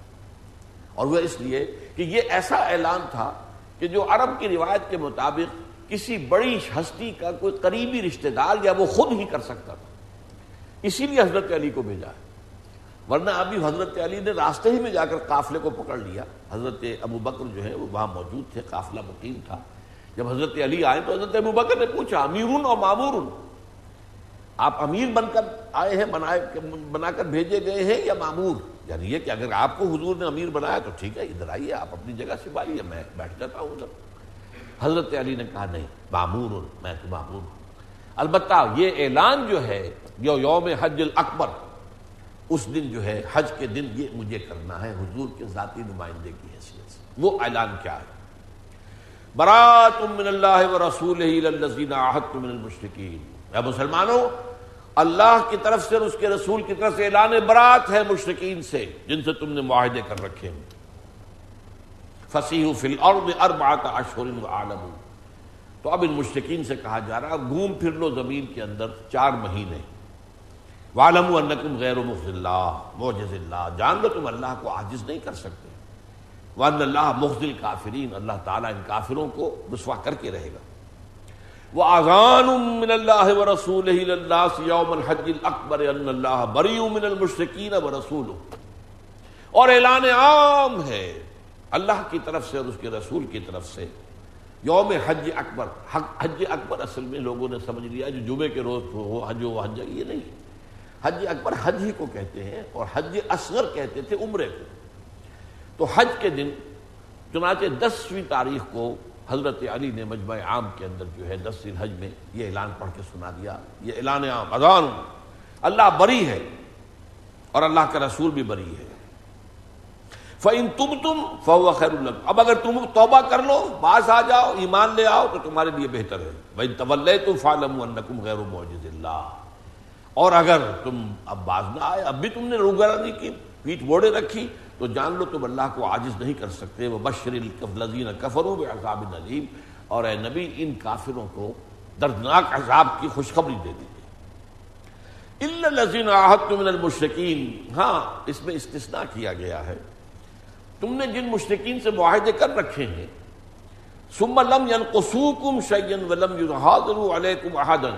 اور وہ اس لیے کہ یہ ایسا اعلان تھا کہ جو عرب کی روایت کے مطابق کسی بڑی ہستی کا کوئی قریبی رشتہ دار یا وہ خود ہی کر سکتا تھا۔ اسی لیے حضرت علی کو بھیجا ہے۔ ورنہ ابھی حضرت علی نے راستے ہی میں جا کر قافلے کو پکڑ لیا۔ حضرت ابو بکر جو ہے وہ وہاں موجود تھے، قافلہ مقیم تھا۔ جب حضرت علی آئے تو حضرت ابو بکر نے پوچھا امیر اور معمور آپ امیر بن کر آئے ہیں بنا کر بھیجے گئے ہیں یا معمور؟ یعنی یہ کہ اگر آپ کو حضور نے امیر بنایا تو ٹھیک ہے، ادھر آئیے، آپ اپنی جگہ سے بالیے میں بیٹھ جاتا ہوں ادھر۔ حضرت علی نے کہا، نہیں معمور میں تو معمور ہوں۔ البتہ یہ اعلان جو ہے یو یوم حج الاکبر اس دن جو ہے، حج کے دن یہ مجھے کرنا ہے۔ حضور کے ذاتی نمائندے کی حیثیت سے۔ وہ اعلان کیا ہے۔ برات من اللہ و رسول من المشرقین اے مسلمانوں، اللہ کی طرف سے اور اس کے رسول کی طرف سے اعلان برات ہے مشرقین سے، جن سے تم نے معاہدے کر رکھے ہیں۔ فصیح فی الارض اربعات اشہر عالم تو اب ان مشرقین سے کہا جا رہا گھوم پھر لو زمین کے اندر چار مہینے۔ والم انکم غیر مفض اللہ معجز اللہ جان لو تم اللہ کو عاجز نہیں کر سکتے۔ وان اللہ مخزل کافرین اللہ تعالیٰ ان کافروں کو رسوا کر کے رہے گا۔ وہ آغان من اللہ و رسول یوم الحج الاکبر ان اللہ بری من المشرقین و رسول اور اعلان عام ہے اللہ کی طرف سے اور اس کے رسول کی طرف سے۔ یوم حج اکبر حج اکبر اصل میں لوگوں نے سمجھ لیا جو جمعے کے روز ہو، حج و حج یہ نہیں۔ حج اکبر حج ہی کو کہتے ہیں اور حج اصغر کہتے تھے عمرے کو۔ تو حج کے دن چنانچہ دسویں تاریخ کو حضرت علی نے مجمع عام کے اندر جو ہے دس دن حج میں یہ اعلان پڑھ کے سنا دیا۔ یہ اعلان عام، اذان۔ اللہ بری ہے اور اللہ کا رسول بھی بری ہے۔ فعن تم تم فو خیر اللہ اب اگر تم توبہ کر لو باس آ جاؤ، ایمان لے آؤ، تو تمہارے لیے بہتر ہے۔ بھائی طول تم فالم غیر معجز اللہ اور اگر تم اب باز نہ آئے، اب بھی تم نے روگرانی کی پیٹ موڑے رکھی، تو جان لو تم اللہ کو عاجز نہیں کر سکتے۔ وہ بشر الزین کفرو عذاب نلیم اور اے نبی، ان کافروں کو دردناک عذاب کی خوشخبری دے دیجیے الزین آحت من المشرقین ہاں اس میں استثناء کیا گیا ہے۔ تم نے جن مشرقین سے معاہدے کر رکھے ہیں، ثم لم ينقصوكم شيئا ولم يظاهروا عليكم احدا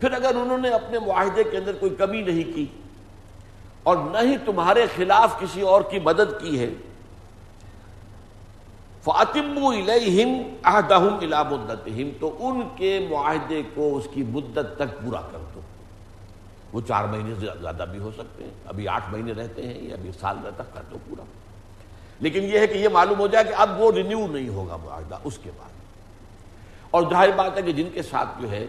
پھر اگر انہوں نے اپنے معاہدے کے اندر کوئی کمی نہیں کی اور نہ ہی تمہارے خلاف کسی اور کی مدد کی ہے فاطمو الہم احدہم الى مدتہم تو ان کے معاہدے کو اس کی مدت تک پورا کر دو۔ وہ چار مہینے سے زیادہ بھی ہو سکتے ہیں، ابھی آٹھ مہینے رہتے ہیں، یا ابھی سال تک کر دو پورا۔ لیکن یہ ہے کہ یہ معلوم ہو جائے کہ اب وہ رینیو نہیں ہوگا معاہدہ، اس کے بعد۔ اور ظاہر بات ہے کہ جن کے ساتھ جو ہے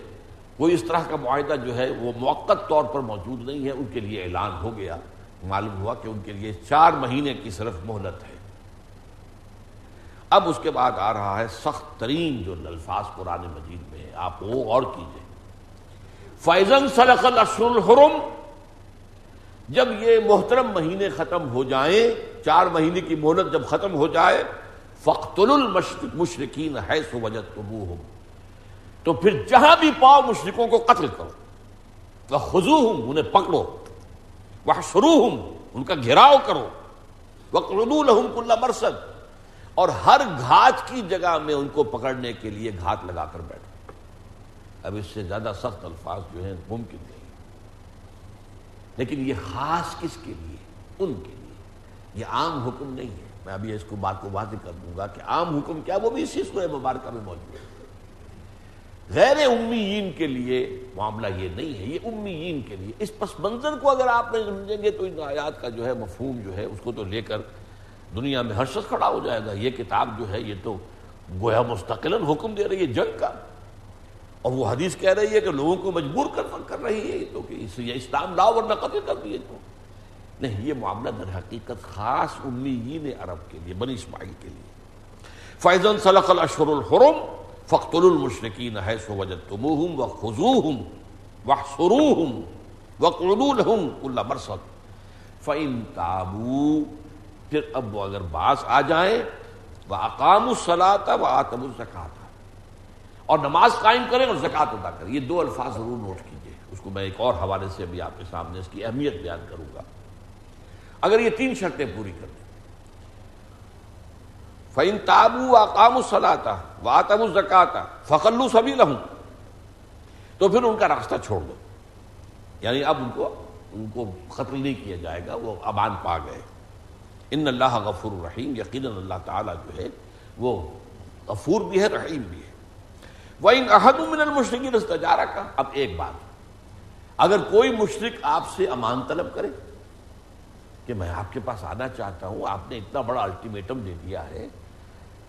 وہ اس طرح کا معاہدہ جو ہے وہ موقع طور پر موجود نہیں ہے، ان کے لیے اعلان ہو گیا۔ معلوم ہوا کہ ان کے لیے چار مہینے کی صرف مہلت ہے۔ اب اس کے بعد آ رہا ہے سخت ترین جو الفاظ قرآن مجید میں ہے۔ آپ وہ اور کیجیے۔ فیضن سلق الحرم، جب یہ محترم مہینے ختم ہو جائیں، چار مہینے کی مہلت جب ختم ہو جائے فخت المشرق مشرقین ہے سو وجہ تو پھر جہاں بھی پاؤ مشرقوں کو قتل کرو۔ وہ خزو ہوں انہیں پکڑو۔ وہ شروع ہوں ان کا گھیراؤ کرو۔ وہ کلّہ مرسد اور ہر گھات کی جگہ میں ان کو پکڑنے کے لیے گھات لگا کر بیٹھو۔ اب اس سے زیادہ سخت الفاظ جو ہیں ممکن نہیں۔ لیکن یہ خاص کس کے لیے؟ ان کے لیے۔ یہ عام حکم نہیں ہے۔ میں ابھی اس کو بات کو واضح کر دوں گا کہ عام حکم کیا، وہ بھی اسی سورہ مبارکہ میں موجود ہے۔ غیر امیین کے لیے معاملہ یہ نہیں ہے، یہ امیین کے لیے۔ اس پس منظر کو اگر آپ نہیں سمجھیں گے تو ان آیات کا جو ہے مفہوم جو ہے، اس کو تو لے کر دنیا میں ہر شخص کھڑا ہو جائے گا۔ یہ کتاب جو ہے، یہ تو گویا مستقل حکم دے رہی ہے جنگ کا۔ اور وہ حدیث کہہ رہی ہے کہ لوگوں کو مجبور کر کر رہی ہے تو کہ یہ اسلام لاؤ ورنہ قتل کر دیے تو۔ نہیں، یہ معاملہ در حقیقت خاص امیین عرب کے لیے، بنی اسماعیل کے لیے۔ فیضن صلاح الاشر الحرم فخت المشرقین ہے سو وجد تم و خزو ہوں و سرو ہوں و ہوں اللہ مرسد فعم تابو پھر اب وہ اگر باس آ جائیں وہ اقام الصلاۃ و آتم الزکات اور نماز قائم کریں اور زکوٰۃ ادا کریں. یہ دو الفاظ ضرور نوٹ کیجیے اس کو میں ایک اور حوالے سے ابھی آپ کے سامنے اس کی اہمیت بیان کروں گا. اگر یہ تین شرطیں پوری کر دیں فعن تابو آکام الصلاتا و آتم الزکاتا فخلو سبھی لہوں تو پھر ان کا راستہ چھوڑ دو۔ یعنی اب ان کو ان کو قتل نہیں کیا جائے گا، وہ امان پا گئے۔ ان اللہ غفور الرحیم یقیناً اللہ تعالیٰ جو ہے، وہ غفور بھی ہے، رحیم بھی ہے۔ وہ ان احد من المشرقی رستہ کا اب ایک بات، اگر کوئی مشرق آپ سے امان طلب کرے کہ میں آپ کے پاس آنا چاہتا ہوں، آپ نے اتنا بڑا الٹیمیٹم دے دیا ہے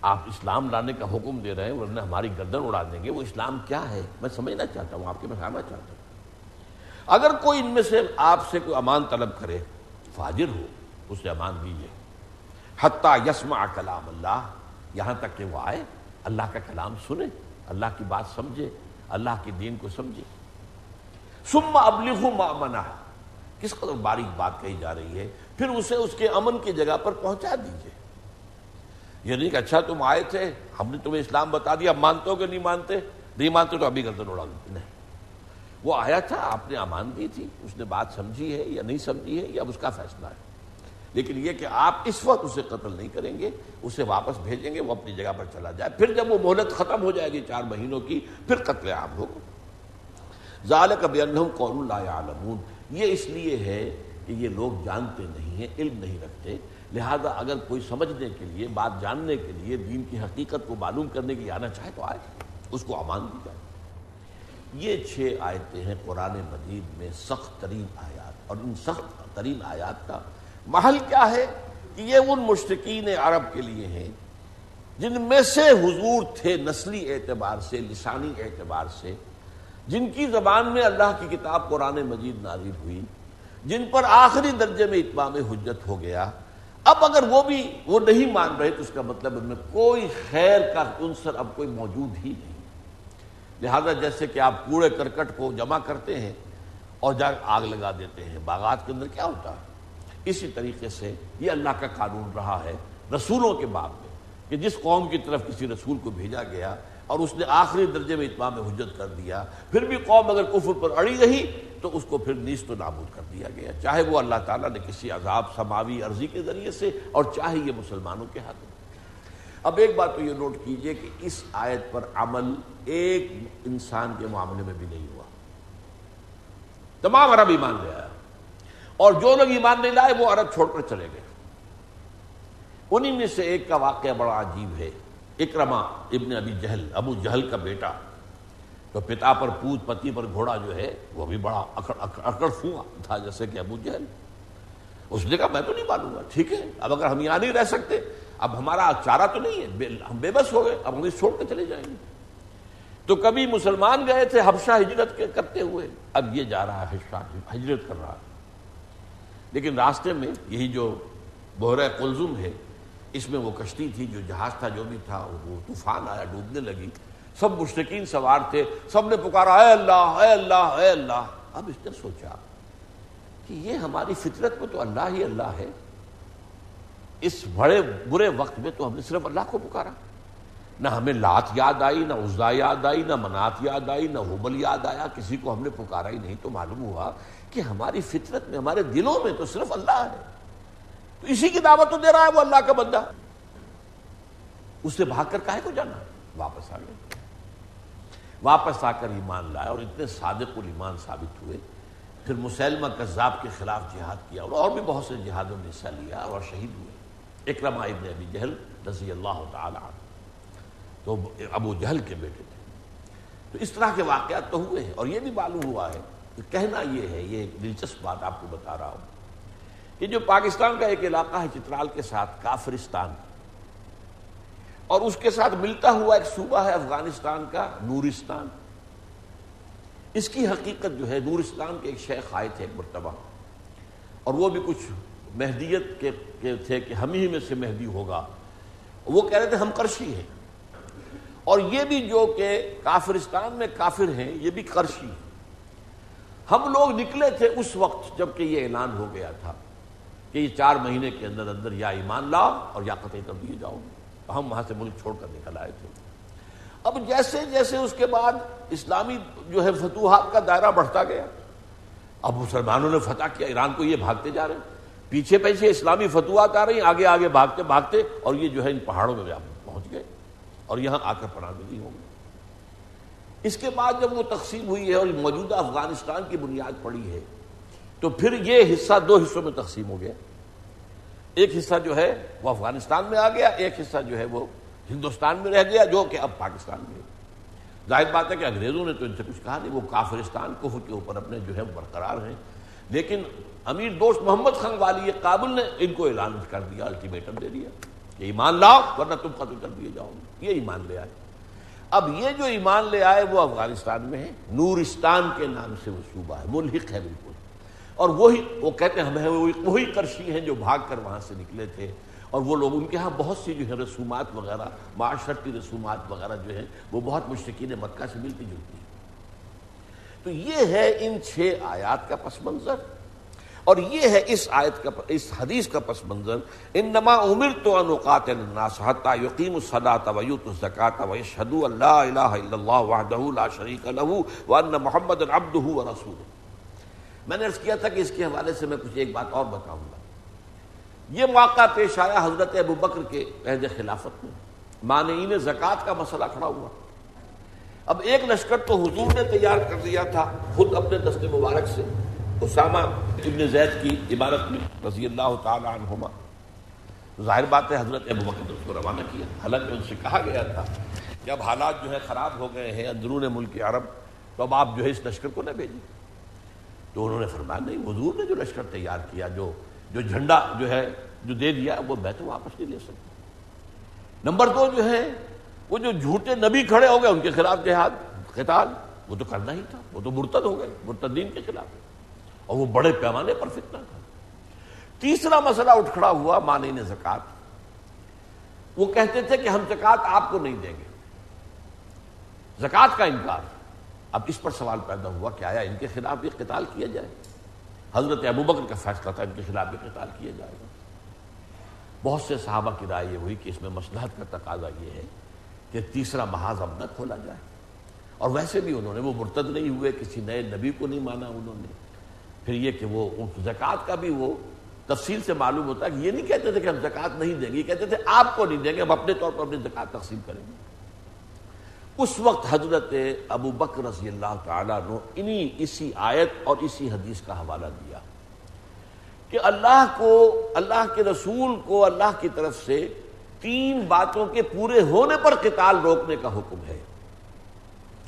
آپ اسلام لانے کا حکم دے رہے ہیں، ورنہ ہماری گردن اڑا دیں گے۔ وہ اسلام کیا ہے؟ میں سمجھنا چاہتا ہوں، آپ کے پاس آنا چاہتا ہوں۔ اگر کوئی ان میں سے آپ سے کوئی امان طلب کرے، فاجر ہو، اسے امان دیجیے حتیٰ یسما کلام اللہ، یہاں تک کہ وہ آئے، اللہ کا کلام سنے، اللہ کی بات سمجھے، اللہ کے دین کو سمجھے۔ سم ابلغ منا کس قدر باریک بات کہی جا رہی ہے؟ پھر اسے اس کے امن کی جگہ پر پہنچا دیجیے یہ نہیں کہ اچھا تم آئے تھے، ہم نے تمہیں اسلام بتا دیا، مانتے ہو کہ نہیں مانتے؟ نہیں مانتے تو ابھی گردن اڑا دیتے نہیں۔ وہ آیا تھا، آپ نے امان دی تھی، اس نے بات سمجھی ہے یا نہیں سمجھی ہے یا اس کا فیصلہ ہے۔ لیکن یہ کہ آپ اس وقت اسے قتل نہیں کریں گے، اسے واپس بھیجیں گے، وہ اپنی جگہ پر چلا جائے۔ پھر جب وہ مہلت ختم ہو جائے گی چار مہینوں کی، پھر قتل عام ہوگا۔ ظال کبھی قول لا عالمون یہ اس لیے ہے کہ یہ لوگ جانتے نہیں ہیں، علم نہیں رکھتے۔ لہذا اگر کوئی سمجھنے کے لیے، بات جاننے کے لیے، دین کی حقیقت کو معلوم کرنے کے لیے آنا چاہے تو آئے، اس کو امان دی جائے۔ یہ چھ آیتیں ہیں قرآن مجید میں سخت ترین آیات۔ اور ان سخت ترین آیات کا محل کیا ہے؟ کہ یہ ان مشتقین عرب کے لیے ہیں، جن میں سے حضور تھے نسلی اعتبار سے، لسانی اعتبار سے، جن کی زبان میں اللہ کی کتاب قرآن مجید نازل ہوئی، جن پر آخری درجے میں اتمام حجت ہو گیا۔ اب اگر وہ بھی وہ نہیں مان رہے تو اس کا مطلب ان میں کوئی خیر کا عنصر اب کوئی موجود ہی نہیں۔ لہذا جیسے کہ آپ کوڑے کرکٹ کو جمع کرتے ہیں اور جا آگ لگا دیتے ہیں، باغات کے اندر کیا ہوتا ہے؟ اسی طریقے سے یہ اللہ کا قانون رہا ہے رسولوں کے باب میں کہ جس قوم کی طرف کسی رسول کو بھیجا گیا اور اس نے آخری درجے میں اتمام حجت کر دیا۔ پھر بھی قوم اگر کفر پر اڑی رہی تو اس کو پھر نیست و نابود کر دیا گیا۔ چاہے وہ اللہ تعالیٰ نے کسی عذاب، سماوی عرضی کے ذریعے سے اور چاہے یہ مسلمانوں کے ہاتھ میں۔ اب ایک بات تو یہ نوٹ کیجیے کہ اس آیت پر عمل ایک انسان کے معاملے میں بھی نہیں ہوا۔ تمام عرب ایمان لے آیا۔ اور جو لوگ ایمان نہیں لائے وہ عرب چھوڑ کر چلے گئے۔ انہیں میں سے ایک کا واقعہ بڑا عجیب ہے۔ اکرما ابن ابی جہل، ابو جہل کا بیٹا۔ تو پتا پر پوت پتی پر گھوڑا جو ہے، وہ بھی بڑا اکڑ اکڑ فوا تھا، جیسے کہ ابو جہل۔ اس نے کہا، میں تو نہیں مانوں گا، ٹھیک ہے، اب اگر ہم یہاں نہیں رہ سکتے، اب ہمارا چارہ تو نہیں ہے ہم بے بس ہو گئے، اب ہم چھوڑ کے چلے جائیں گے۔ تو کبھی مسلمان گئے تھے حبشہ ہجرت کرتے ہوئے، اب یہ جا رہا ہے ہجرت کر رہا ہے۔ لیکن راستے میں یہی جو بحرۂ کلزم ہے اس میں وہ کشتی تھی جو جہاز تھا، جو بھی تھا، وہ طوفان آیا، ڈوبنے لگی۔ سب مشتقین سوار تھے، سب نے پکارا، اے اللہ اے اللہ اے اللہ۔ اب اس نے سوچا کہ یہ ہماری فطرت میں تو اللہ ہی اللہ ہے۔ اس بڑے برے وقت میں تو ہم نے صرف اللہ کو پکارا۔ نہ ہمیں لات یاد آئی، نہ عزا یاد آئی، نہ منات یاد آئی، نہ حبل یاد آیا، کسی کو ہم نے پکارا ہی نہیں۔ تو معلوم ہوا کہ ہماری فطرت میں، ہمارے دلوں میں تو صرف اللہ ہے۔ تو اسی کی دعوت تو دے رہا ہے وہ اللہ کا بندہ۔ اس سے بھاگ کر کہے کو جانا؟ واپس آ گئے۔ واپس آ کر ایمان لائے اور اتنے صادق الایمان ثابت ہوئے۔ پھر مسلمہ کذاب کے خلاف جہاد کیا اور بھی بہت سے جہادوں نے حصہ لیا اور شہید ہوئے۔ اکرما ابن ابی جہل رضی اللہ تعالی عنہ۔ تو ابو جہل کے بیٹے تھے۔ تو اس طرح کے واقعات تو ہوئے ہیں اور یہ بھی معلوم ہوا ہے کہ کہنا یہ ہے، یہ دلچسپ بات آپ کو بتا رہا ہوں۔ کہ جو پاکستان کا ایک علاقہ ہے چترال کے ساتھ، کافرستان۔ اور اس کے ساتھ ملتا ہوا ایک صوبہ ہے افغانستان کا، نورستان۔ اس کی حقیقت جو ہے، نورستان کے ایک شیخ آئے تھے ایک مرتبہ۔ اور وہ بھی کچھ مہدیت کے تھے کہ ہم ہی میں سے مہدی ہوگا۔ وہ کہہ رہے تھے، ہم کرشی ہیں۔ اور یہ بھی جو کہ کافرستان میں کافر ہیں، یہ بھی کرشی ہیں ہم لوگ نکلے تھے اس وقت جبکہ یہ اعلان ہو گیا تھا۔ کہ یہ چار مہینے کے اندر اندر یا ایمان لاؤ اور یا قطع کر دیے جاؤ۔ ہم وہاں سے ملک چھوڑ کر نکل آئے تھے۔ اب جیسے جیسے اس کے بعد اسلامی جو ہے فتوحات کا دائرہ بڑھتا گیا، اب مسلمانوں نے فتح کیا، ایران کو یہ بھاگتے جا رہے ہیں۔ پیچھے پیچھے اسلامی فتوحات آ رہی ہیں، آگے آگے بھاگتے بھاگتے اور یہ جو ہے ان پہاڑوں میں پہنچ گئے اور یہاں آ کر پناہ گزی ہوں گے اس کے بعد جب وہ تقسیم ہوئی ہے اور موجودہ افغانستان کی بنیاد پڑی ہے تو پھر یہ حصہ دو حصوں میں تقسیم ہو گیا۔ ایک حصہ جو ہے وہ افغانستان میں آ گیا، ایک حصہ جو ہے وہ ہندوستان میں رہ گیا، جو کہ اب پاکستان میں۔ ظاہر بات ہے کہ انگریزوں نے تو ان سے کچھ کہا نہیں، وہ کافرستان، کفر کے اوپر اپنے جو ہے برقرار ہیں۔ لیکن امیر دوست محمد خان والی کابل نے ان کو اعلان کر دیا الٹیمیٹم دے دیا کہ ایمان لاؤ، ورنہ تم قتل کر دیے جاؤ یہ ایمان لے آئے۔ اب یہ جو ایمان لے آئے وہ افغانستان میں ہے۔ نورستان کے نام سے وہ صوبہ ہے ملحق ہے بالکل۔ اور وہی وہ کہتے ہیں، ہمیں وہی وہی کرشی ہیں جو بھاگ کر وہاں سے نکلے تھے۔ اور وہ لوگ، ان کے ہاں بہت سی جو ہے رسومات وغیرہ معاشرتی رسومات وغیرہ جو ہیں، وہ بہت مشرقین مکہ سے ملتی جلتی تو یہ ہے ان چھ آیات کا پس منظر۔ اور یہ ہے اس آیت کا اس حدیث کا پس منظر۔ انما عمر تو انوقات الناس حتى يقيموا الصلاه ويؤتوا الزكاه ويشهدوا ان لا اله الا الله وحده لا شريك له وان محمد عبده ورسوله میں نے عرض کیا تھا کہ اس کے حوالے سے میں کچھ ایک بات اور بتاؤں گا۔ یہ موقع پیش آیا حضرت ابو بکر کے عہد خلافت میں۔ مانعین زکوٰۃ کا مسئلہ کھڑا ہوا۔ اب ایک لشکر تو حضور نے تیار کر دیا تھا خود اپنے دست مبارک سے۔ اسامہ ابن زید کی عبارت میں رضی اللہ تعالی عنہما۔ ظاہر بات ہے حضرت ابو بکر اس کو روانہ کیا۔ حالانکہ ان سے کہا گیا تھا کہ اب حالات جو ہے خراب ہو گئے ہیں اندرون ملک عرب، تو اب آپ جو ہے اس لشکر کو نہ بھیجیں۔ تو انہوں نے فرمایا، نہیں، حضور نے جو لشکر تیار کیا، جو جو جھنڈا جو ہے، جو دے دیا، وہ میں تو واپس نہیں لے سکتا۔ نمبر دو جو ہے، وہ جو جھوٹے نبی کھڑے ہو گئے، ان کے خلاف جہاد، قتال، وہ تو کرنا ہی تھا۔ وہ تو مرتد ہو گئے، مرتدین کے خلاف۔ اور وہ بڑے پیمانے پر فتنہ تھا۔ تیسرا مسئلہ اٹھ کھڑا ہوا مانے نے زکات وہ کہتے تھے کہ ہم زکات آپ کو نہیں دیں گے۔ زکات کا انکار۔ اب اس پر سوال پیدا ہوا کہ آیا ان کے خلاف بھی قتال کیا جائے؟ حضرت ابوبکر کا فیصلہ تھا ان کے خلاف بھی قتال کیا جائے گا۔ بہت سے صحابہ کی رائے یہ ہوئی کہ اس میں مسلحت کا تقاضا یہ ہے کہ تیسرا محاذ اب نہ کھولا جائے۔ اور ویسے بھی انہوں نے وہ مرتد نہیں ہوئے، کسی نئے نبی کو نہیں مانا انہوں نے۔ پھر یہ کہ وہ زکوٰۃ کا بھی وہ تفصیل سے معلوم ہوتا ہے کہ یہ نہیں کہتے تھے کہ ہم زکوٰۃ نہیں دیں گے، یہ کہتے تھے آپ کو نہیں دیں گے، ہم اپنے طور پر اپنی زکوٰۃ تقسیم کریں گے۔ اس وقت حضرت ابو بکر رضی اللہ تعالیٰ نے انہی اسی آیت اور اسی حدیث کا حوالہ دیا کہ اللہ کو، اللہ کے رسول کو، اللہ کی طرف سے تین باتوں کے پورے ہونے پر قتال روکنے کا حکم ہے۔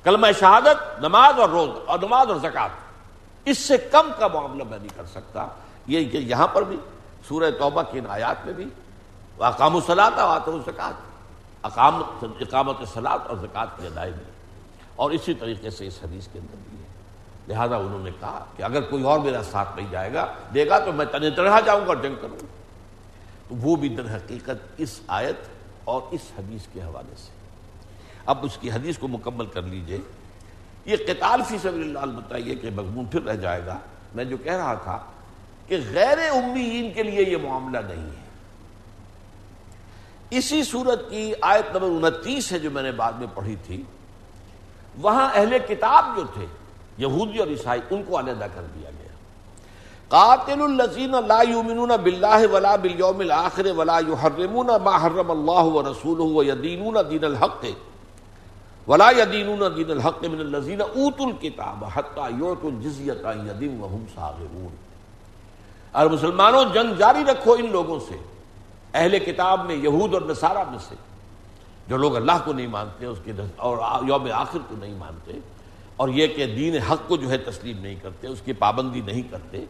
کلمہ شہادت، نماز اور روز، اور نماز اور زکات اس سے کم کا معاملہ میں نہیں کر سکتا۔ یہ کہ یہاں پر بھی، سورہ توبہ کی ان آیات میں بھی۔ اقام الصلاط آت الزکات اقام اقامت سلاد اور زکوٰۃ کی ادائیگی۔ اور اسی طریقے سے اس حدیث کے اندر بھی ہے۔ لہذا انہوں نے کہا کہ اگر کوئی اور میرا ساتھ نہیں جائے گا، دے گا تو میں تنہیں طرح جاؤں گا اور جنگ کروں گا۔ تو وہ بھی در حقیقت اس آیت اور اس حدیث کے حوالے سے۔ اب اس کی حدیث کو مکمل کر لیجیے۔ یہ قتال فی سبیل اللہ البتہ یہ کہ مضمون پھر رہ جائے گا۔ میں جو کہہ رہا تھا کہ غیر امیین کے لیے یہ معاملہ نہیں ہے۔ اسی صورت کی آیت نمبر انتیس ہے جو میں نے بعد میں پڑھی تھی۔ وہاں اہل کتاب جو تھے، یہودی اور عیسائی، ان کو علیحدہ کر دیا گیا۔ قاتل الذین لا یؤمنون باللہ ولا بالیوم الاخر ولا یحرمون ما حرم اللہ ورسولہ ویدینون دین الحق۔ ولا یدینون دین الحق من الذین اوتوا الکتاب حتی یعطوا الجزیۃ عن ید وهم صاغرون۔ اور مسلمانوں، جنگ جاری رکھو ان لوگوں سے۔ اہل کتاب میں، یہود اور نصارہ میں سے، جو لوگ اللہ کو نہیں مانتے، اس کے اور یوم آخر کو نہیں مانتے، اور یہ کہ دین حق کو جو ہے تسلیم نہیں کرتے، اس کی پابندی نہیں کرتے،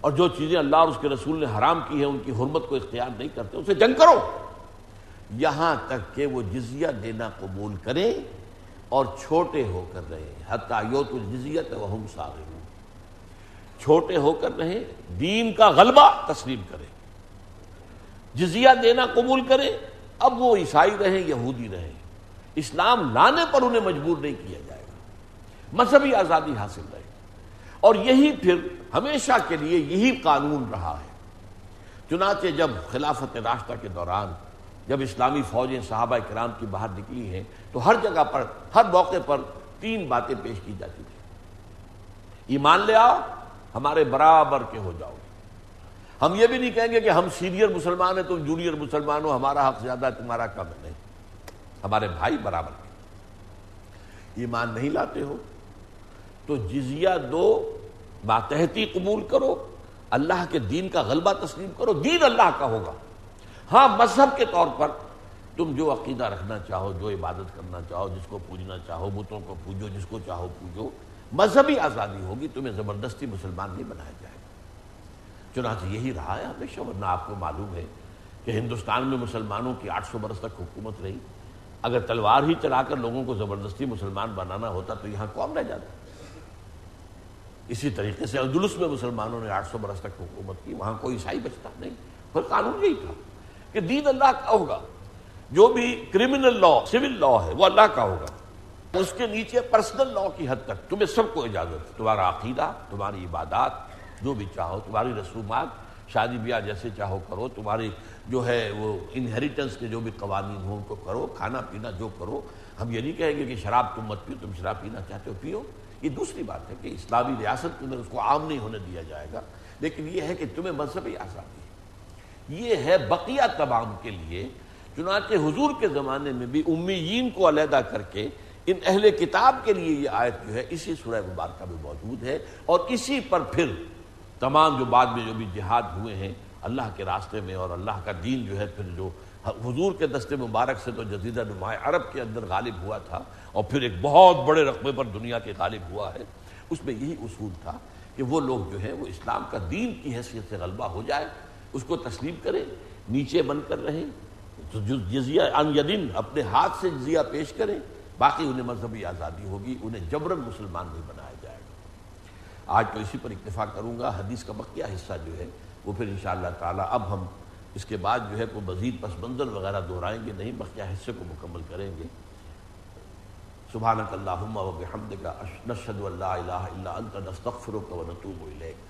اور جو چیزیں اللہ اور اس کے رسول نے حرام کی ہیں، ان کی حرمت کو اختیار نہیں کرتے، اسے جنگ کرو۔ یہاں تک کہ وہ جزیہ دینا قبول کریں اور چھوٹے ہو کر رہے حتیٰ الجزیت وہم صاغرون۔ چھوٹے ہو کر رہے دین کا غلبہ تسلیم کریں۔ جزیہ دینا قبول کرے، اب وہ عیسائی رہیں، یہودی رہیں۔ اسلام لانے پر انہیں مجبور نہیں کیا جائے گا۔ مذہبی آزادی حاصل رہے۔ اور یہی پھر ہمیشہ کے لیے یہی قانون رہا ہے۔ چنانچہ جب خلافت راستہ کے دوران جب اسلامی فوجیں صحابہ کرام کی باہر نکلی ہیں، تو ہر جگہ پر، ہر موقع پر تین باتیں پیش کی جاتی تھی ایمان لے آؤ، ہمارے برابر کے ہو جاؤ۔ ہم یہ بھی نہیں کہیں گے کہ ہم سینئر مسلمان ہیں تم جونیئر مسلمان ہو، ہمارا حق زیادہ ہے، تمہارا کم نہیں، ہمارے بھائی برابر ایمان نہیں لاتے ہو، تو جزیہ دو باتحتی قبول کرو، اللہ کے دین کا غلبہ تسلیم کرو، دین اللہ کا ہوگا۔ ہاں مذہب کے طور پر تم جو عقیدہ رکھنا چاہو، جو عبادت کرنا چاہو، جس کو پوجنا چاہو، بتوں کو پوجو، جس کو چاہو پوجو، مذہبی آزادی ہوگی، تمہیں زبردستی مسلمان نہیں بنایا جائے۔ چنانچہ یہی رہا ہے ہمیشہ، ورنہ آپ کو معلوم ہے کہ ہندوستان میں مسلمانوں کی آٹھ سو برس تک حکومت رہی۔ اگر تلوار ہی چلا کر لوگوں کو زبردستی مسلمان بنانا ہوتا تو یہاں قوم رہ جاتا؟ اسی طریقے سے اندلس میں مسلمانوں نے آٹھ سو برس تک حکومت کی، وہاں کوئی عیسائی بچتا نہیں۔ پھر قانون یہی تھا کہ دین اللہ کا ہوگا۔ جو بھی کرمنل لا سول لا ہے، وہ اللہ کا ہوگا۔ اس کے نیچے پرسنل لا کی حد تک تمہیں سب کو اجازت تمہارا عقیدہ، تمہاری عبادات جو بھی چاہو، تمہاری رسومات شادی بیاہ جیسے چاہو کرو، تمہاری جو ہے وہ انہیریٹنس کے جو بھی قوانین ہوں، ان کو کرو، کھانا پینا جو کرو۔ ہم یہ نہیں کہیں گے کہ شراب تم مت پیو، تم شراب پینا چاہتے ہو، پیو۔ یہ دوسری بات ہے کہ اسلامی ریاست کے اندر اس کو عام نہیں ہونے دیا جائے گا۔ لیکن یہ ہے کہ تمہیں مذہبی آزادی ہے۔ یہ ہے بقیہ تمام کے لیے۔ چنانچہ حضور کے زمانے میں بھی امیین کو علیحدہ کر کے ان اہل کتاب کے لیے یہ آیت جو ہے، اسی سورہ مبارکہ میں موجود ہے۔ اور اسی پر پھر تمام جو بعد میں جو بھی جہاد ہوئے ہیں، اللہ کے راستے میں اور اللہ کا دین جو ہے، پھر جو حضور کے دستے مبارک سے تو جزیدہ نمایاں عرب کے اندر غالب ہوا تھا اور پھر ایک بہت بڑے رقبے پر دنیا کے غالب ہوا ہے۔ اس میں یہی اصول تھا کہ وہ لوگ جو ہے وہ اسلام کا دین کی حیثیت سے غلبہ ہو جائے، اس کو تسلیم کریں، نیچے بن کر رہیں، تو جزیہ ان یدن اپنے ہاتھ سے جزیہ پیش کریں، باقی انہیں مذہبی آزادی ہوگی، انہیں جبرن مسلمان نہیں بنایا آج تو اسی پر اکتفا کروں گا۔ حدیث کا بقیہ حصہ جو ہے وہ پھر انشاءاللہ تعالی اب ہم اس کے بعد جو ہے کوئی مزید پس منظر وغیرہ دہرائیں گے، نہیں بقیہ حصے کو مکمل کریں گے۔ سبحانک اللہم و بحمدک، نشہد اللہ الہ الا انت، نستغفرک و نتوب الیک۔